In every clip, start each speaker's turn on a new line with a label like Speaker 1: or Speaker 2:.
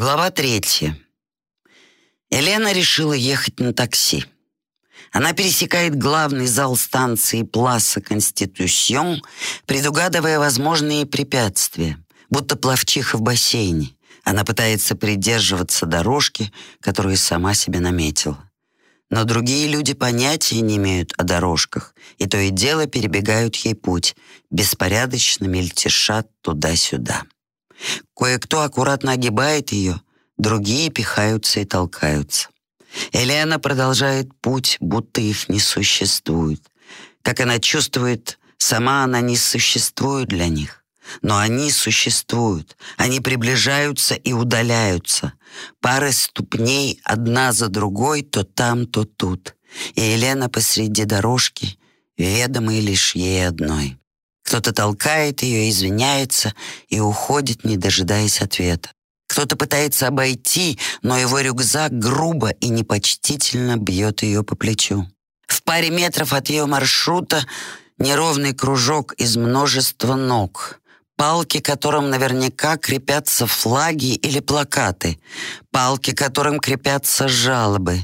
Speaker 1: Глава третья. Елена решила ехать на такси. Она пересекает главный зал станции Пласа Конституцион, предугадывая возможные препятствия, будто пловчиха в бассейне. Она пытается придерживаться дорожки, которую сама себе наметила. Но другие люди понятия не имеют о дорожках, и то и дело перебегают ей путь, беспорядочно мельтешат туда-сюда. Кое-кто аккуратно огибает ее, другие пихаются и толкаются. Елена продолжает путь, будто их не существует. Как она чувствует, сама она не существует для них. Но они существуют, они приближаются и удаляются. Пары ступней одна за другой, то там, то тут. И Елена посреди дорожки, ведомой лишь ей одной. Кто-то толкает ее, извиняется и уходит, не дожидаясь ответа. Кто-то пытается обойти, но его рюкзак грубо и непочтительно бьет ее по плечу. В паре метров от ее маршрута неровный кружок из множества ног, палки которым наверняка крепятся флаги или плакаты, палки которым крепятся жалобы,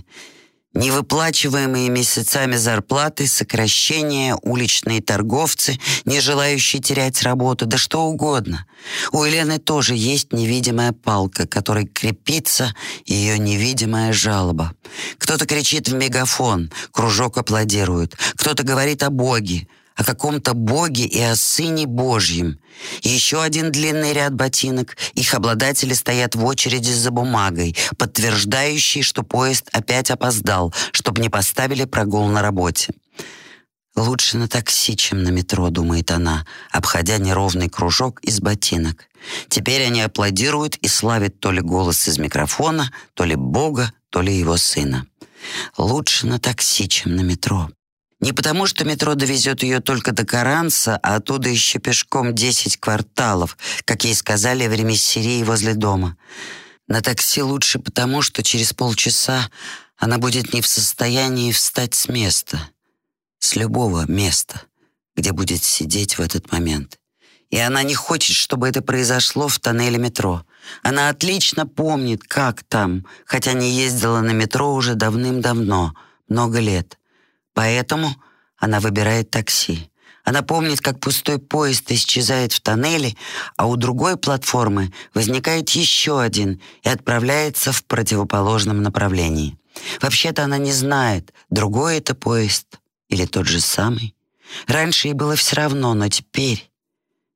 Speaker 1: Невыплачиваемые месяцами зарплаты, сокращения, уличные торговцы, не желающие терять работу, да что угодно. У Елены тоже есть невидимая палка, которой крепится ее невидимая жалоба. Кто-то кричит в мегафон, кружок аплодирует. Кто-то говорит о Боге, о каком-то Боге и о Сыне Божьем. Еще один длинный ряд ботинок. Их обладатели стоят в очереди за бумагой, подтверждающей, что поезд опять опоздал, чтобы не поставили прогул на работе. «Лучше на такси, чем на метро», — думает она, обходя неровный кружок из ботинок. Теперь они аплодируют и славят то ли голос из микрофона, то ли Бога, то ли его сына. «Лучше на такси, чем на метро». Не потому, что метро довезет ее только до Каранса, а оттуда еще пешком 10 кварталов, как ей сказали в ремиссерии возле дома. На такси лучше потому, что через полчаса она будет не в состоянии встать с места, с любого места, где будет сидеть в этот момент. И она не хочет, чтобы это произошло в тоннеле метро. Она отлично помнит, как там, хотя не ездила на метро уже давным-давно, много лет. Поэтому она выбирает такси. Она помнит, как пустой поезд исчезает в тоннеле, а у другой платформы возникает еще один и отправляется в противоположном направлении. Вообще-то она не знает, другой это поезд или тот же самый. Раньше ей было все равно, но теперь...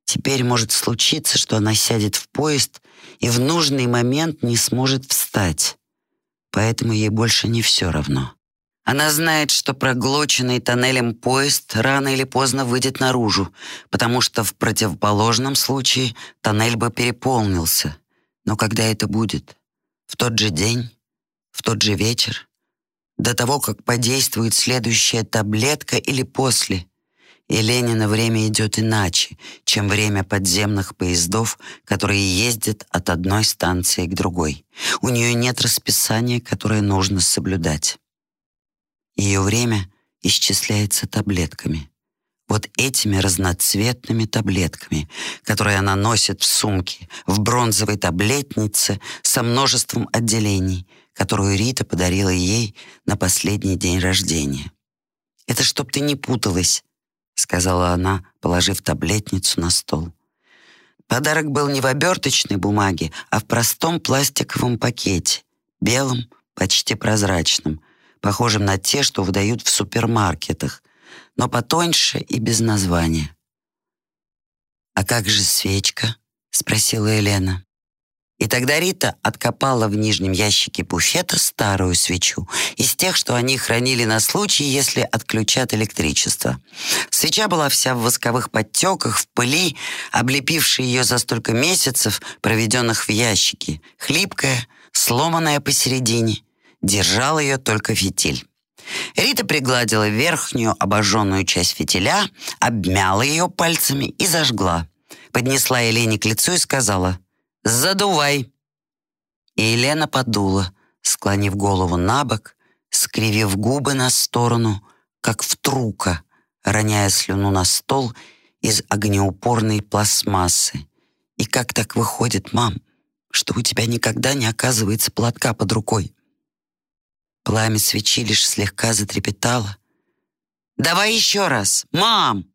Speaker 1: Теперь может случиться, что она сядет в поезд и в нужный момент не сможет встать. Поэтому ей больше не все равно. Она знает, что проглоченный тоннелем поезд рано или поздно выйдет наружу, потому что в противоположном случае тоннель бы переполнился. Но когда это будет? В тот же день? В тот же вечер? До того, как подействует следующая таблетка или после? И Ленина время идет иначе, чем время подземных поездов, которые ездят от одной станции к другой. У нее нет расписания, которое нужно соблюдать. Ее время исчисляется таблетками. Вот этими разноцветными таблетками, которые она носит в сумке, в бронзовой таблетнице со множеством отделений, которую Рита подарила ей на последний день рождения. «Это чтоб ты не путалась», — сказала она, положив таблетницу на стол. Подарок был не в оберточной бумаге, а в простом пластиковом пакете, белом, почти прозрачном, похожим на те, что выдают в супермаркетах, но потоньше и без названия. «А как же свечка?» — спросила Елена. И тогда Рита откопала в нижнем ящике буфета старую свечу, из тех, что они хранили на случай, если отключат электричество. Свеча была вся в восковых подтеках, в пыли, облепившей ее за столько месяцев, проведенных в ящике, хлипкая, сломанная посередине — Держал ее только фитиль. Рита пригладила верхнюю обожженную часть фитиля, обмяла ее пальцами и зажгла. Поднесла Елене к лицу и сказала «Задувай». И Елена подула, склонив голову на бок, скривив губы на сторону, как втрука, роняя слюну на стол из огнеупорной пластмассы. И как так выходит, мам? что у тебя никогда не оказывается платка под рукой. Пламя свечи лишь слегка затрепетало. «Давай еще раз! Мам!»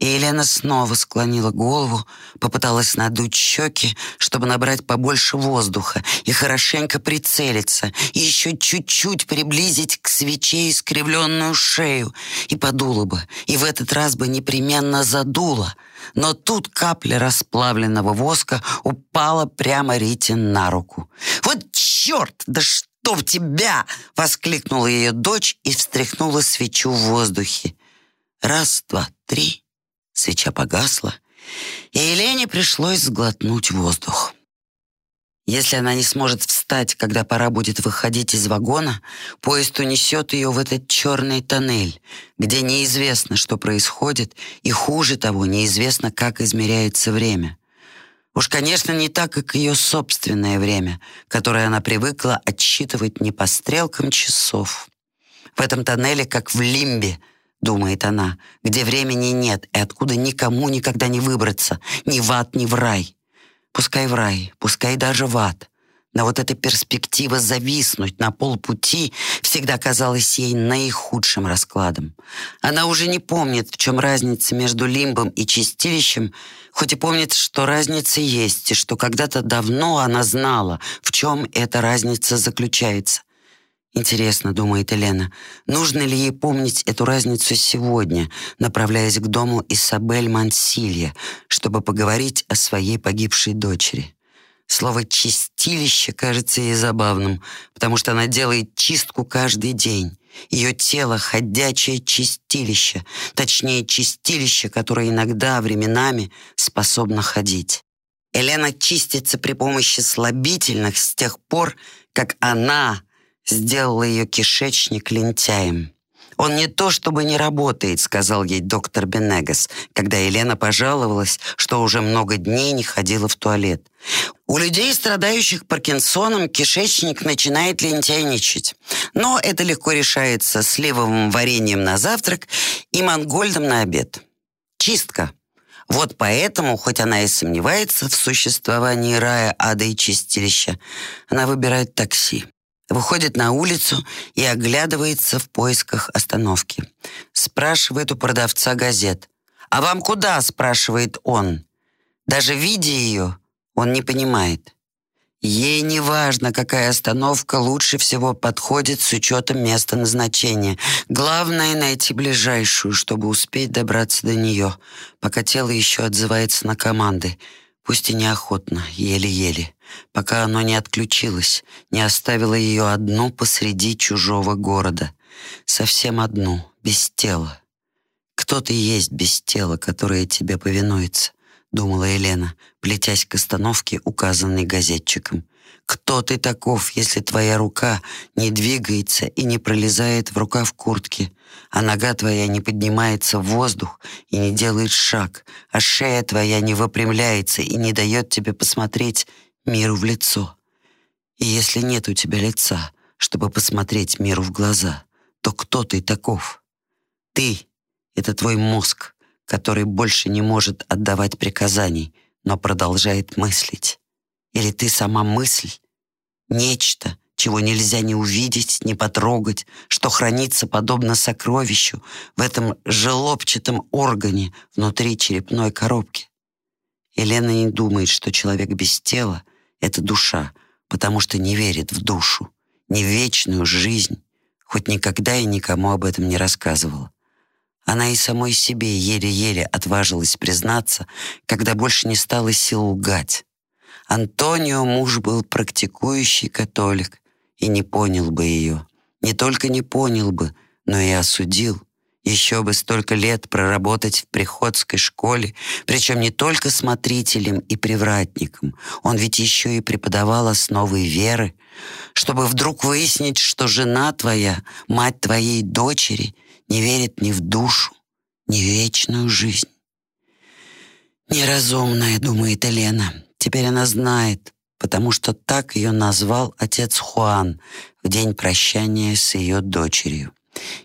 Speaker 1: И Елена снова склонила голову, попыталась надуть щеки, чтобы набрать побольше воздуха и хорошенько прицелиться, и еще чуть-чуть приблизить к свече искривленную шею, и подула бы, и в этот раз бы непременно задула. Но тут капля расплавленного воска упала прямо Рите на руку. «Вот черт! Да что в тебя!» — воскликнула ее дочь и встряхнула свечу в воздухе. Раз, два, три... Свеча погасла, и Елене пришлось сглотнуть воздух. Если она не сможет встать, когда пора будет выходить из вагона, поезд унесет ее в этот черный тоннель, где неизвестно, что происходит, и хуже того, неизвестно, как измеряется время. Уж, конечно, не так, как ее собственное время, которое она привыкла отсчитывать не по стрелкам часов. В этом тоннеле, как в лимбе — думает она, где времени нет и откуда никому никогда не выбраться, ни в ад, ни в рай. Пускай в рай, пускай даже в ад. Но вот эта перспектива зависнуть на полпути всегда казалась ей наихудшим раскладом. Она уже не помнит, в чем разница между лимбом и чистилищем, хоть и помнит, что разница есть, и что когда-то давно она знала, в чем эта разница заключается. Интересно, думает Елена, нужно ли ей помнить эту разницу сегодня, направляясь к дому Исабель Мансилья, чтобы поговорить о своей погибшей дочери. Слово «чистилище» кажется ей забавным, потому что она делает чистку каждый день. Ее тело — ходячее чистилище, точнее, чистилище, которое иногда, временами способно ходить. Елена чистится при помощи слабительных с тех пор, как она — сделала ее кишечник лентяем. «Он не то чтобы не работает», — сказал ей доктор Бенегас, когда Елена пожаловалась, что уже много дней не ходила в туалет. У людей, страдающих Паркинсоном, кишечник начинает лентяйничать. Но это легко решается сливовым вареньем на завтрак и мангольдом на обед. Чистка. Вот поэтому, хоть она и сомневается в существовании рая, ада и чистилища, она выбирает такси. Выходит на улицу и оглядывается в поисках остановки. Спрашивает у продавца газет. «А вам куда?» – спрашивает он. Даже видя ее, он не понимает. Ей не важно, какая остановка лучше всего подходит с учетом места назначения. Главное — найти ближайшую, чтобы успеть добраться до нее, пока тело еще отзывается на команды — пусть и неохотно, еле-еле, пока оно не отключилось, не оставило ее одну посреди чужого города, совсем одну, без тела. «Кто ты есть без тела, которое тебе повинуется?» — думала Елена, плетясь к остановке, указанной газетчиком. Кто ты таков, если твоя рука не двигается и не пролезает в рукав куртки, а нога твоя не поднимается в воздух и не делает шаг, а шея твоя не выпрямляется и не дает тебе посмотреть миру в лицо? И если нет у тебя лица, чтобы посмотреть миру в глаза, то кто ты таков? Ты — это твой мозг, который больше не может отдавать приказаний, но продолжает мыслить. Или ты сама мысль? Нечто, чего нельзя ни увидеть, ни потрогать, что хранится подобно сокровищу в этом желобчатом органе внутри черепной коробки. Елена не думает, что человек без тела — это душа, потому что не верит в душу, не в вечную жизнь, хоть никогда и никому об этом не рассказывала. Она и самой себе еле-еле отважилась признаться, когда больше не стало сил лгать. Антонио муж был практикующий католик и не понял бы ее. Не только не понял бы, но и осудил. Еще бы столько лет проработать в приходской школе, причем не только смотрителем и привратником. Он ведь еще и преподавал основы веры, чтобы вдруг выяснить, что жена твоя, мать твоей дочери, не верит ни в душу, ни в вечную жизнь. «Неразумная», — думает Елена, Теперь она знает, потому что так ее назвал отец Хуан в день прощания с ее дочерью.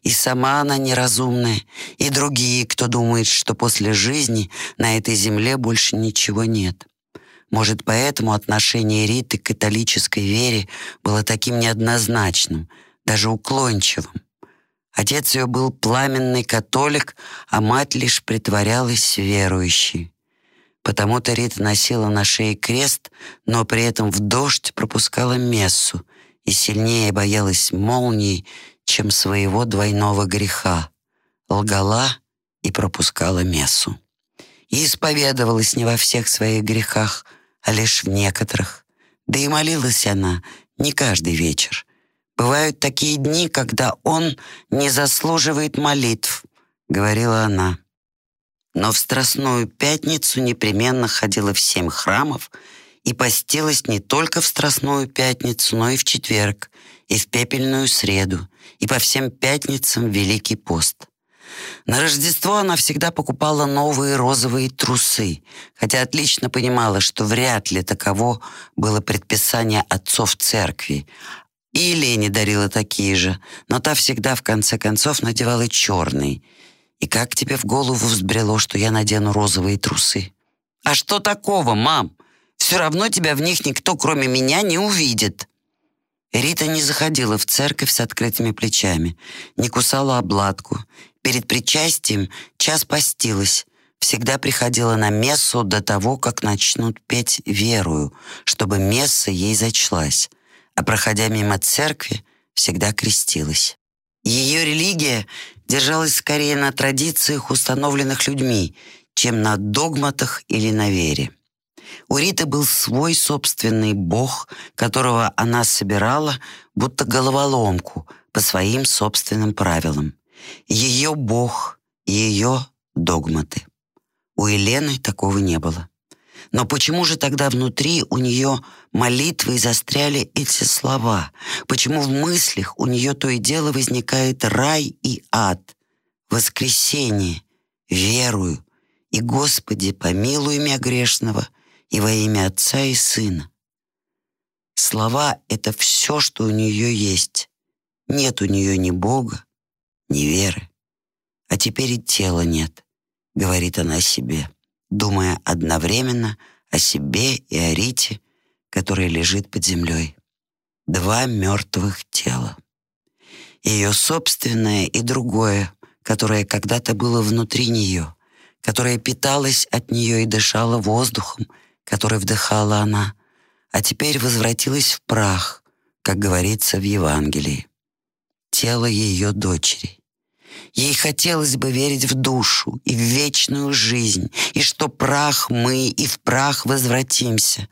Speaker 1: И сама она неразумная, и другие, кто думает, что после жизни на этой земле больше ничего нет. Может, поэтому отношение Риты к католической вере было таким неоднозначным, даже уклончивым. Отец ее был пламенный католик, а мать лишь притворялась верующей. Потому-то Рита носила на шее крест, но при этом в дождь пропускала мессу и сильнее боялась молний, чем своего двойного греха. Лгала и пропускала мессу. И исповедовалась не во всех своих грехах, а лишь в некоторых. Да и молилась она не каждый вечер. Бывают такие дни, когда он не заслуживает молитв, говорила она. Но в Страстную Пятницу непременно ходила в семь храмов и постилась не только в Страстную Пятницу, но и в четверг, и в Пепельную Среду, и по всем пятницам Великий пост. На Рождество она всегда покупала новые розовые трусы, хотя отлично понимала, что вряд ли таково было предписание отцов церкви. И Лене дарила такие же, но та всегда в конце концов надевала черные. И как тебе в голову взбрело, что я надену розовые трусы? А что такого, мам? Все равно тебя в них никто, кроме меня, не увидит. Рита не заходила в церковь с открытыми плечами, не кусала обладку. Перед причастием час постилась, всегда приходила на мессу до того, как начнут петь верую, чтобы месса ей зачлась, а проходя мимо церкви, всегда крестилась. Ее религия держалась скорее на традициях, установленных людьми, чем на догматах или на вере. У Риты был свой собственный бог, которого она собирала, будто головоломку, по своим собственным правилам. Ее бог, ее догматы. У Елены такого не было. Но почему же тогда внутри у нее молитвы застряли эти слова? Почему в мыслях у нее то и дело возникает рай и ад, воскресение, верую, и, Господи, помилуй меня грешного, и во имя Отца и Сына. Слова — это все, что у нее есть. Нет у нее ни Бога, ни веры. А теперь и тела нет, говорит она себе, думая одновременно о себе и о Рите, которая лежит под землей. Два мертвых тела. Ее собственное и другое, которое когда-то было внутри нее, которое питалось от нее и дышало воздухом, который вдыхала она, а теперь возвратилась в прах, как говорится в Евангелии. Тело ее дочери. Ей хотелось бы верить в душу и в вечную жизнь, и что прах мы и в прах возвратимся.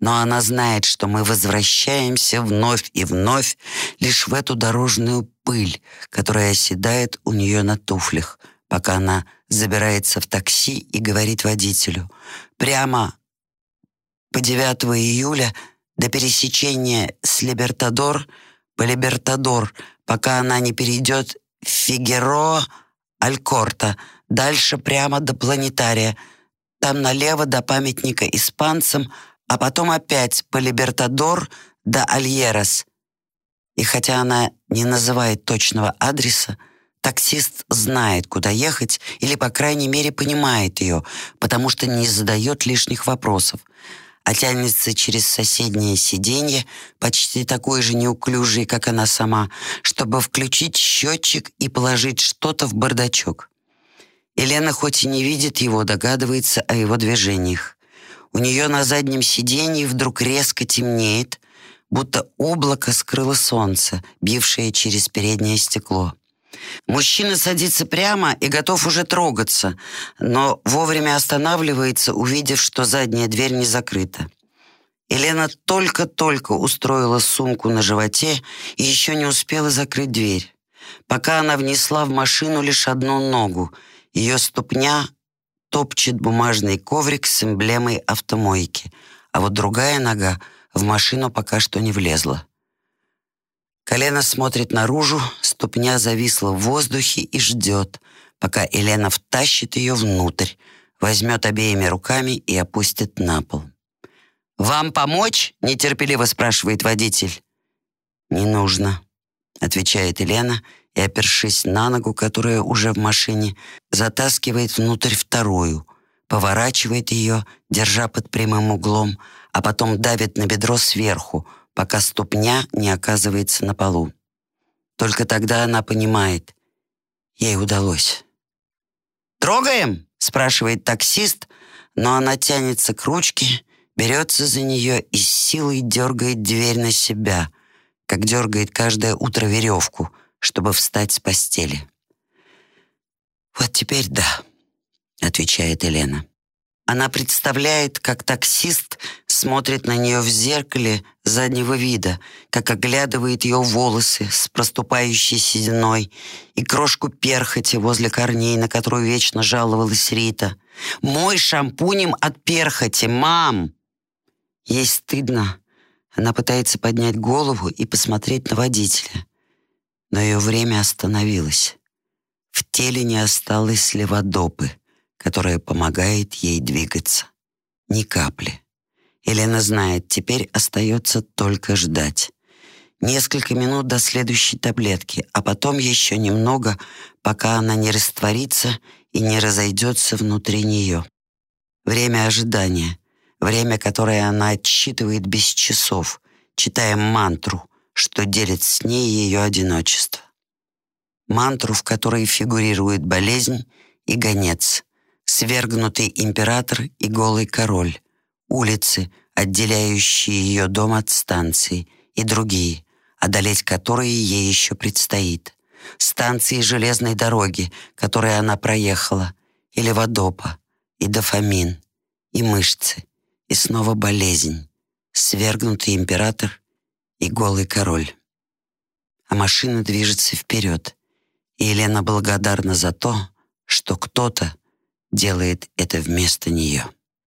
Speaker 1: Но она знает, что мы возвращаемся вновь и вновь лишь в эту дорожную пыль, которая оседает у нее на туфлях, пока она забирается в такси и говорит водителю «Прямо по 9 июля до пересечения с Либертадор по Либертадор, пока она не перейдет в Фигеро Алькорта, дальше прямо до планетария, там налево до памятника испанцам, а потом опять по Либертадор до Альерас. И хотя она не называет точного адреса, таксист знает, куда ехать, или, по крайней мере, понимает ее, потому что не задает лишних вопросов а тянется через соседнее сиденье, почти такой же неуклюжий, как она сама, чтобы включить счетчик и положить что-то в бардачок. Елена хоть и не видит его, догадывается о его движениях. У нее на заднем сиденье вдруг резко темнеет, будто облако скрыло солнце, бившее через переднее стекло. Мужчина садится прямо и готов уже трогаться, но вовремя останавливается, увидев, что задняя дверь не закрыта. Елена только-только устроила сумку на животе и еще не успела закрыть дверь. Пока она внесла в машину лишь одну ногу, ее ступня топчет бумажный коврик с эмблемой автомойки, а вот другая нога в машину пока что не влезла. Колено смотрит наружу, ступня зависла в воздухе и ждет, пока Елена втащит ее внутрь, возьмет обеими руками и опустит на пол. «Вам помочь?» — нетерпеливо спрашивает водитель. «Не нужно», — отвечает Елена и, опершись на ногу, которая уже в машине, затаскивает внутрь вторую, поворачивает ее, держа под прямым углом, а потом давит на бедро сверху, пока ступня не оказывается на полу. Только тогда она понимает, ей удалось. «Трогаем?» — спрашивает таксист, но она тянется к ручке, берется за нее и с силой дергает дверь на себя, как дергает каждое утро веревку, чтобы встать с постели. «Вот теперь да», — отвечает Елена. Она представляет, как таксист смотрит на нее в зеркале заднего вида, как оглядывает ее волосы с проступающей сединой и крошку перхоти возле корней, на которую вечно жаловалась Рита. «Мой шампунем от перхоти, мам!» Ей стыдно. Она пытается поднять голову и посмотреть на водителя. Но ее время остановилось. В теле не осталось леводопы — которая помогает ей двигаться. Ни капли. Елена знает, теперь остается только ждать. Несколько минут до следующей таблетки, а потом еще немного, пока она не растворится и не разойдется внутри нее. Время ожидания, время, которое она отсчитывает без часов, читая мантру, что делит с ней ее одиночество. Мантру, в которой фигурирует болезнь и гонец, свергнутый император и голый король, улицы, отделяющие ее дом от станции, и другие, одолеть которые ей еще предстоит. Станции железной дороги, которые она проехала, или водопа, и дофамин, и мышцы, и снова болезнь, свергнутый император и голый король. А машина движется вперед, и Елена благодарна за то, что кто-то делает это вместо нее.